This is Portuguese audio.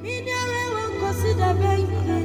Minha relâmpago se dá bem.